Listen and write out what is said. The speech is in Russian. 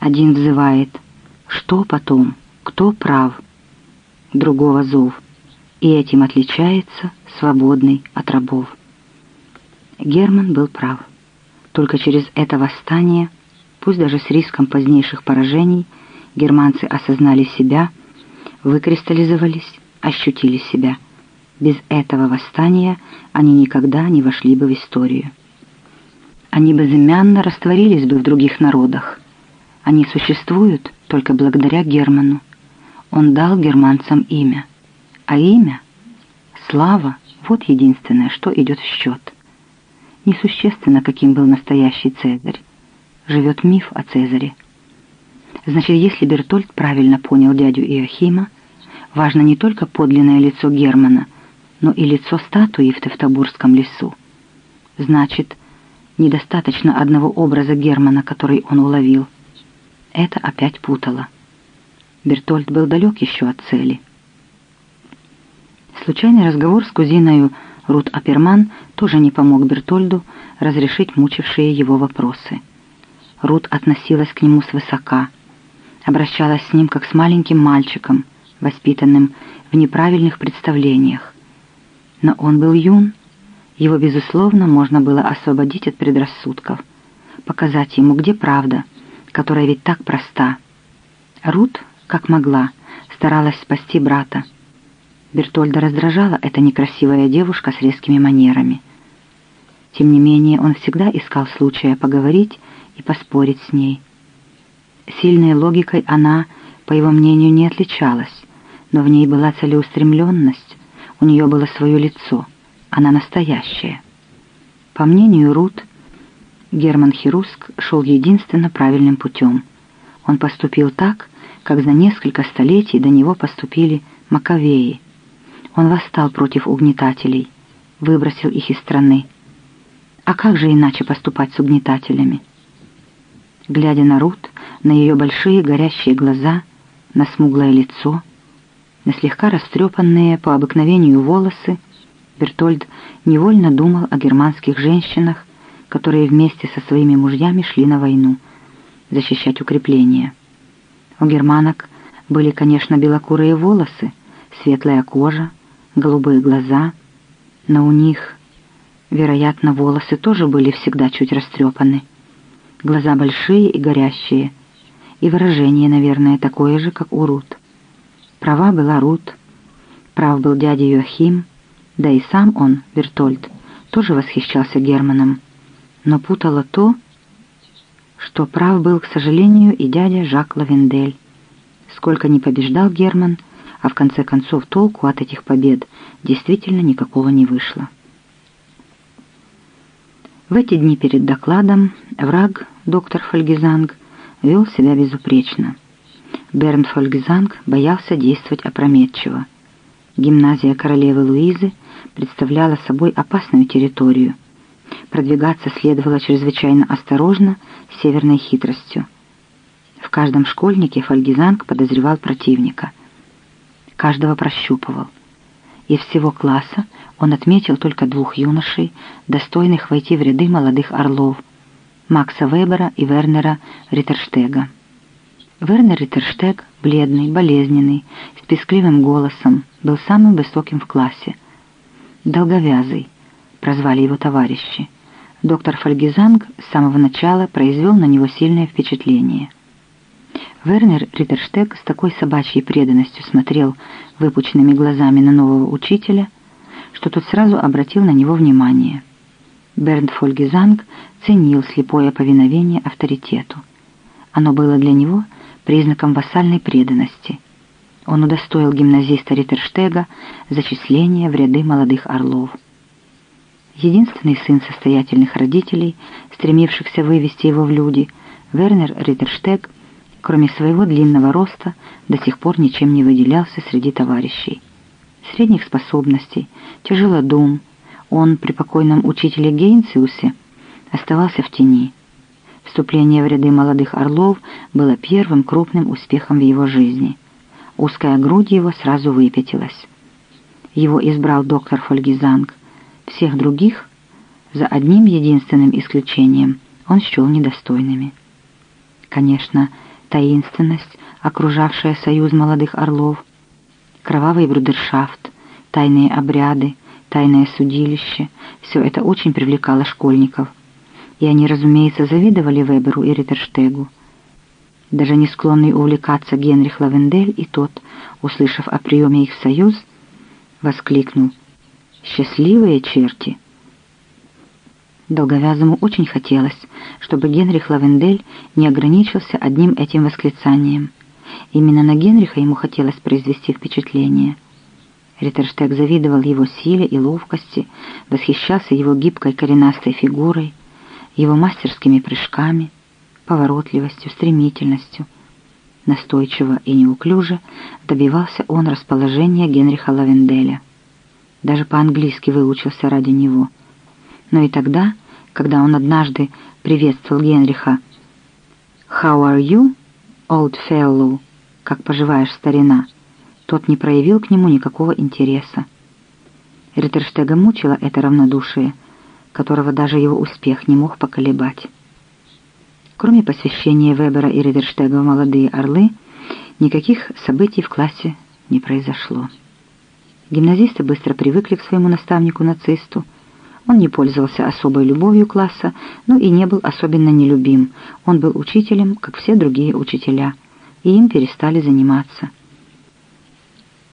Один взывает «Что потом? Кто прав?» Другого зов, и этим отличается свободный от рабов. Герман был прав. Только через это восстание, пусть даже с риском позднейших поражений, германцы осознали себя, выкристаллизовались, ощутили себя. Без этого восстания они никогда не вошли бы в историю. Они безымянно растворились бы в других народах. Они существуют только благодаря Герману. Он дал германцам имя. А имя — слава — вот единственное, что идет в счет. Несущественно, каким был настоящий Цезарь. Живет миф о Цезаре. Значит, если Бертольд правильно понял дядю Иохима, важно не только подлинное лицо Германа, но и лицо статуи в Тевтобурском лесу. Значит, недостаточно одного образа Германа, который он уловил. Это опять путало. Бертольд был далек еще от цели. Случайный разговор с кузиною Рут Аперман тоже не помог Бертольду разрешить мучившие его вопросы. Рут относилась к нему свысока, обращалась с ним как с маленьким мальчиком, воспитанным в неправильных представлениях. Но он был юн, его, безусловно, можно было освободить от предрассудков, показать ему, где правда, которая ведь так проста. Рут, как могла, старалась спасти брата, Бертольда раздражала эта некрасивая девушка с резкими манерами. Тем не менее, он всегда искал случая поговорить и поспорить с ней. Сильной логикой она, по его мнению, не отличалась, но в ней была целеустремленность, у нее было свое лицо, она настоящая. По мнению Рут, Герман Хируск шел единственно правильным путем. Он поступил так, как за несколько столетий до него поступили Маковеи – он восстал против угнетателей, выбросил их из страны. А как же иначе поступать с угнетателями? Глядя на Рут, на ее большие горящие глаза, на смуглое лицо, на слегка растрепанные по обыкновению волосы, Бертольд невольно думал о германских женщинах, которые вместе со своими мужьями шли на войну, защищать укрепления. У германок были, конечно, белокурые волосы, светлая кожа, голубые глаза, но у них, вероятно, волосы тоже были всегда чуть растрепаны. Глаза большие и горящие, и выражение, наверное, такое же, как у Рут. Права была Рут, прав был дядя Йохим, да и сам он, Бертольд, тоже восхищался Германом, но путало то, что прав был, к сожалению, и дядя Жак Лавендель. Сколько не побеждал Герман, а в конце концов толку от этих побед действительно никакого не вышло. В эти дни перед докладом враг, доктор Фольгизанг, вел себя безупречно. Берн Фольгизанг боялся действовать опрометчиво. Гимназия королевы Луизы представляла собой опасную территорию. Продвигаться следовало чрезвычайно осторожно, северной хитростью. В каждом школьнике Фольгизанг подозревал противника – каждого прощупывал. Из всего класса он отметил только двух юношей, достойных войти в ряды молодых орлов — Макса Вебера и Вернера Риттерштега. Вернер Риттерштег, бледный, болезненный, с пескливым голосом, был самым высоким в классе. «Долговязый», — прозвали его товарищи. Доктор Фольгизанг с самого начала произвел на него сильное впечатление — Вернер Риттерштег с такой собачьей преданностью смотрел выпученными глазами на нового учителя, что тот сразу обратил на него внимание. Бернд Фольгизанг ценил слепое повиновение авторитету. Оно было для него признаком вассальной преданности. Он удостоил гимназиста Риттерштега зачисления в ряды молодых орлов. Единственный сын состоятельных родителей, стремившихся вывести его в люди, Вернер Риттерштег – кроме своего длинного роста, до сих пор ничем не выделялся среди товарищей. Средних способностей, тяжелодум, он при покойном учителе Гейнциусе оставался в тени. Вступление в ряды молодых орлов было первым крупным успехом в его жизни. Узкая грудь его сразу выпятилась. Его избрал доктор Фольгизанг. Всех других, за одним единственным исключением, он счел недостойными. Конечно, таинственность, окружавшая союз молодых орлов, кровавый брудершафт, тайные обряды, тайное судилище — все это очень привлекало школьников. И они, разумеется, завидовали Веберу и Риттерштегу. Даже не склонный увлекаться Генрих Лавендель и тот, услышав о приеме их в союз, воскликнул «Счастливые черти!» Долговязому очень хотелось, чтобы Генрих Лавендель не ограничился одним этим восклицанием. Именно на Генриха ему хотелось произвести впечатление. Риттерштег завидовал его силе и ловкости, восхищался его гибкой коренастой фигурой, его мастерскими прыжками, поворотливостью, стремительностью. Настойчиво и неуклюже добивался он расположения Генриха Лавенделя. Даже по-английски выучился ради него. Но и тогда когда он однажды приветствовал Генриха «How are you, old fellow?» «Как поживаешь, старина?» Тот не проявил к нему никакого интереса. Риттерштега мучила это равнодушие, которого даже его успех не мог поколебать. Кроме посвящения Вебера и Ридерштега в «Молодые орлы», никаких событий в классе не произошло. Гимназисты быстро привыкли к своему наставнику-нацисту, он не пользовался особой любовью класса, но и не был особенно нелюбим. Он был учителем, как все другие учителя, и им перестали заниматься.